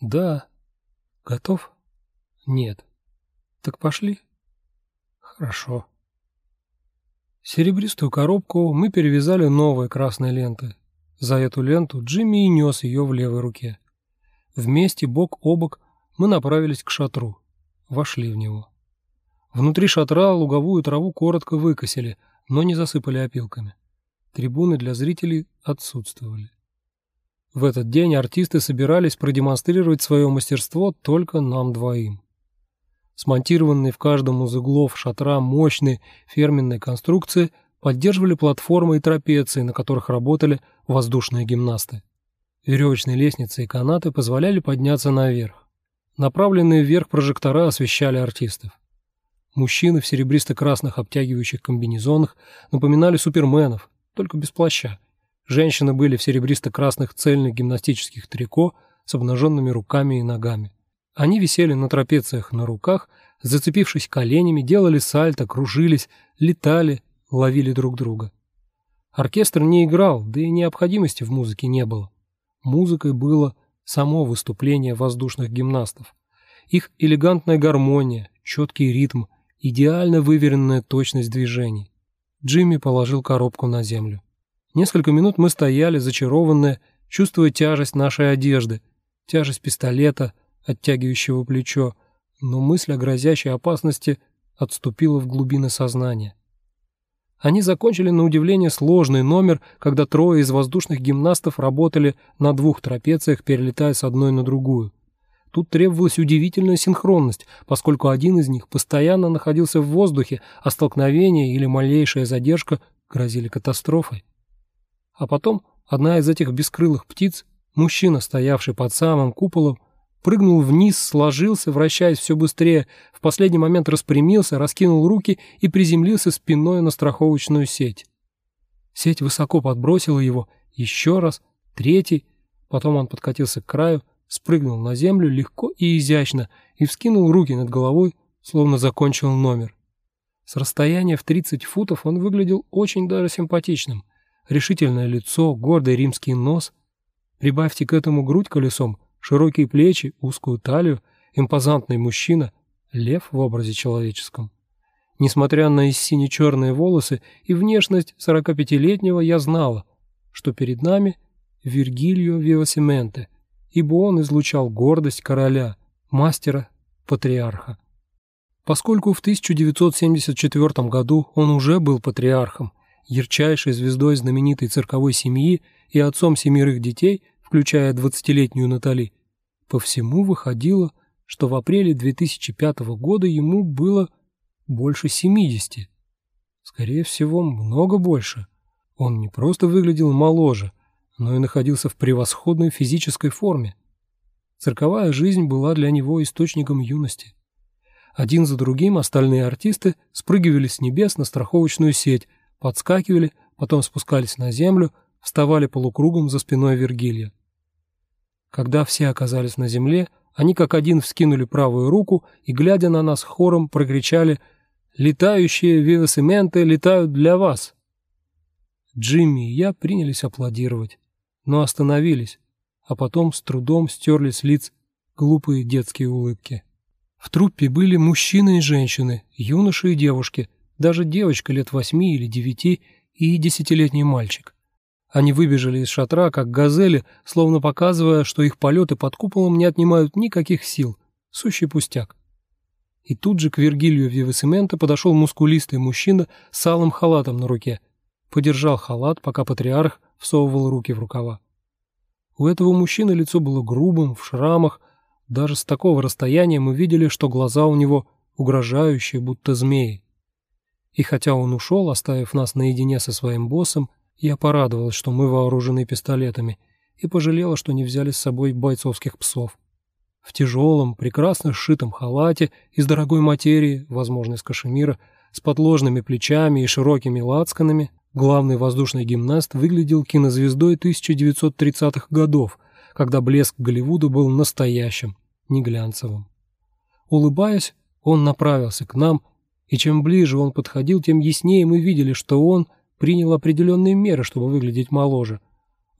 Да. Готов? Нет. Так пошли? Хорошо. Серебристую коробку мы перевязали новой красной лентой. За эту ленту Джимми и нес ее в левой руке. Вместе, бок о бок, мы направились к шатру. Вошли в него. Внутри шатра луговую траву коротко выкосили, но не засыпали опилками. Трибуны для зрителей отсутствовали. В этот день артисты собирались продемонстрировать свое мастерство только нам двоим. Смонтированные в каждом из углов шатра мощные ферменные конструкции поддерживали платформы и трапеции, на которых работали воздушные гимнасты. Веревочные лестницы и канаты позволяли подняться наверх. Направленные вверх прожектора освещали артистов. Мужчины в серебристо-красных обтягивающих комбинезонах напоминали суперменов, только без плаща. Женщины были в серебристо-красных цельных гимнастических трико с обнаженными руками и ногами. Они висели на трапециях на руках, зацепившись коленями, делали сальто, кружились, летали, ловили друг друга. Оркестр не играл, да и необходимости в музыке не было. Музыкой было само выступление воздушных гимнастов. Их элегантная гармония, четкий ритм, идеально выверенная точность движений. Джимми положил коробку на землю. Несколько минут мы стояли, зачарованные, чувствуя тяжесть нашей одежды, тяжесть пистолета, оттягивающего плечо, но мысль о грозящей опасности отступила в глубины сознания. Они закончили на удивление сложный номер, когда трое из воздушных гимнастов работали на двух трапециях, перелетая с одной на другую. Тут требовалась удивительная синхронность, поскольку один из них постоянно находился в воздухе, а столкновение или малейшая задержка грозили катастрофой. А потом одна из этих бескрылых птиц, мужчина, стоявший под самым куполом, прыгнул вниз, сложился, вращаясь все быстрее, в последний момент распрямился, раскинул руки и приземлился спиной на страховочную сеть. Сеть высоко подбросила его, еще раз, третий, потом он подкатился к краю, спрыгнул на землю легко и изящно и вскинул руки над головой, словно закончил номер. С расстояния в 30 футов он выглядел очень даже симпатичным – решительное лицо, гордый римский нос. Прибавьте к этому грудь колесом, широкие плечи, узкую талию, импозантный мужчина, лев в образе человеческом. Несмотря на сине-черные волосы и внешность 45-летнего, я знала, что перед нами Виргильо Вивасименте, ибо он излучал гордость короля, мастера, патриарха. Поскольку в 1974 году он уже был патриархом, ярчайшей звездой знаменитой цирковой семьи и отцом семерых детей, включая двадцатилетнюю Натали, по всему выходило, что в апреле 2005 года ему было больше 70. Скорее всего, много больше. Он не просто выглядел моложе, но и находился в превосходной физической форме. Цирковая жизнь была для него источником юности. Один за другим остальные артисты спрыгивали с небес на страховочную сеть, подскакивали, потом спускались на землю, вставали полукругом за спиной Вергилия. Когда все оказались на земле, они как один вскинули правую руку и, глядя на нас хором, прокричали «Летающие вивасименты летают для вас!» Джимми и я принялись аплодировать, но остановились, а потом с трудом стерли с лиц глупые детские улыбки. В труппе были мужчины и женщины, юноши и девушки, даже девочка лет восьми или девяти и десятилетний мальчик. Они выбежали из шатра, как газели, словно показывая, что их полеты под куполом не отнимают никаких сил. Сущий пустяк. И тут же к Вергилию Вивесемента подошел мускулистый мужчина с алым халатом на руке. Подержал халат, пока патриарх всовывал руки в рукава. У этого мужчины лицо было грубым, в шрамах. Даже с такого расстояния мы видели, что глаза у него угрожающие, будто змеи. И хотя он ушел, оставив нас наедине со своим боссом, я порадовалась, что мы вооружены пистолетами, и пожалела, что не взяли с собой бойцовских псов. В тяжелом, прекрасно сшитом халате из дорогой материи, возможно, из кашемира, с подложными плечами и широкими лацканами, главный воздушный гимнаст выглядел кинозвездой 1930-х годов, когда блеск Голливуда был настоящим, не глянцевым. Улыбаясь, он направился к нам и чем ближе он подходил, тем яснее мы видели, что он принял определенные меры, чтобы выглядеть моложе.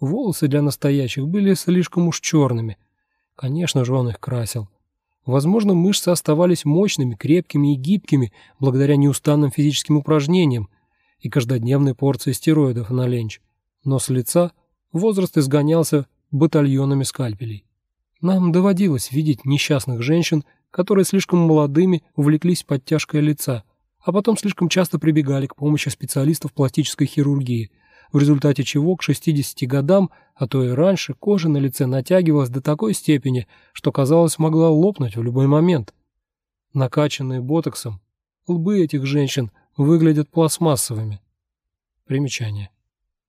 Волосы для настоящих были слишком уж черными. Конечно же, он их красил. Возможно, мышцы оставались мощными, крепкими и гибкими благодаря неустанным физическим упражнениям и каждодневной порции стероидов на ленч. Но с лица возраст изгонялся батальонами скальпелей. Нам доводилось видеть несчастных женщин, которые слишком молодыми увлеклись подтяжкой лица, а потом слишком часто прибегали к помощи специалистов пластической хирургии, в результате чего к 60 годам, а то и раньше, кожа на лице натягивалась до такой степени, что, казалось, могла лопнуть в любой момент. Накачанные ботоксом, лбы этих женщин выглядят пластмассовыми. Примечание.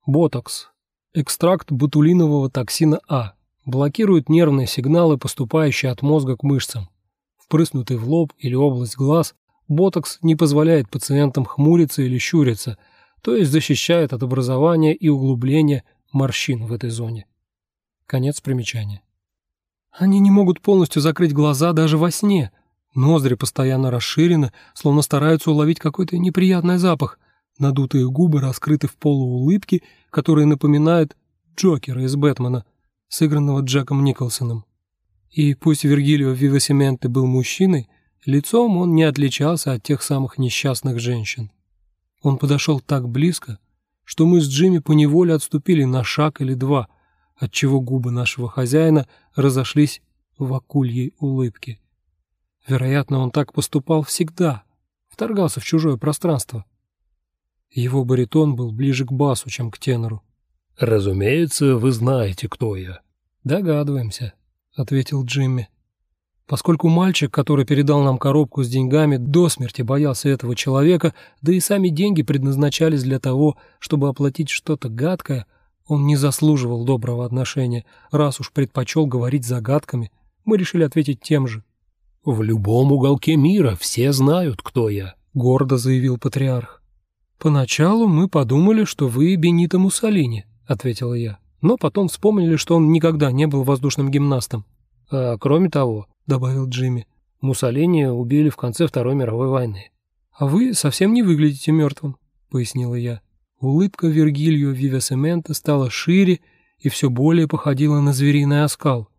Ботокс. Экстракт ботулинового токсина А. Блокирует нервные сигналы, поступающие от мозга к мышцам. Впрыснутый в лоб или область глаз, ботокс не позволяет пациентам хмуриться или щуриться, то есть защищает от образования и углубления морщин в этой зоне. Конец примечания. Они не могут полностью закрыть глаза даже во сне. Ноздри постоянно расширены, словно стараются уловить какой-то неприятный запах. Надутые губы раскрыты в полуулыбке, которые напоминают Джокера из Бэтмена, сыгранного Джеком Николсоном. И пусть Вергилио Вивасименте был мужчиной, лицом он не отличался от тех самых несчастных женщин. Он подошел так близко, что мы с Джимми поневоле отступили на шаг или два, отчего губы нашего хозяина разошлись в акульей улыбке. Вероятно, он так поступал всегда, вторгался в чужое пространство. Его баритон был ближе к басу, чем к тенору. «Разумеется, вы знаете, кто я». «Догадываемся», — ответил Джимми. Поскольку мальчик, который передал нам коробку с деньгами, до смерти боялся этого человека, да и сами деньги предназначались для того, чтобы оплатить что-то гадкое, он не заслуживал доброго отношения. Раз уж предпочел говорить загадками, мы решили ответить тем же. «В любом уголке мира все знают, кто я», — гордо заявил патриарх. «Поначалу мы подумали, что вы Бенито Муссолини», — ответила я. Но потом вспомнили, что он никогда не был воздушным гимнастом. А кроме того, добавил Джимми. «Муссолини убили в конце Второй мировой войны». «А вы совсем не выглядите мертвым», — пояснила я. Улыбка Вергилио Вивесемента стала шире и все более походила на звериный оскал.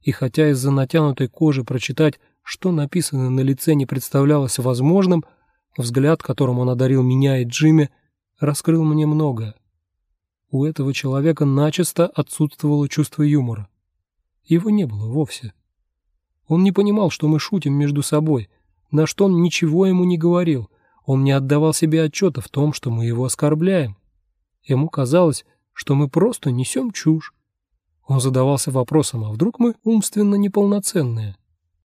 И хотя из-за натянутой кожи прочитать, что написано на лице, не представлялось возможным, взгляд, которым он одарил меня и Джимми, раскрыл мне многое. У этого человека начисто отсутствовало чувство юмора. Его не было вовсе. Он не понимал, что мы шутим между собой, на что он ничего ему не говорил. Он не отдавал себе отчета в том, что мы его оскорбляем. Ему казалось, что мы просто несем чушь. Он задавался вопросом, а вдруг мы умственно неполноценные?